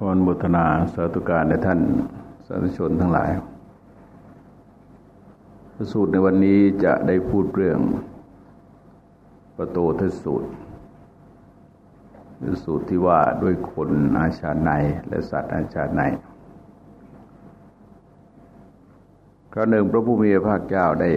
ขอนบุตนาสาธุการในท่านสาธุชนทั้งหลาย พระสูตรในวันนี้จะได้พูดเรื่องประตูทสูตรคือสูตรที่ว่าด้วยคนอาชาในและสัตว์อาชาในคราวหนึ่งพระผู้มีพระภาคเจ้าได้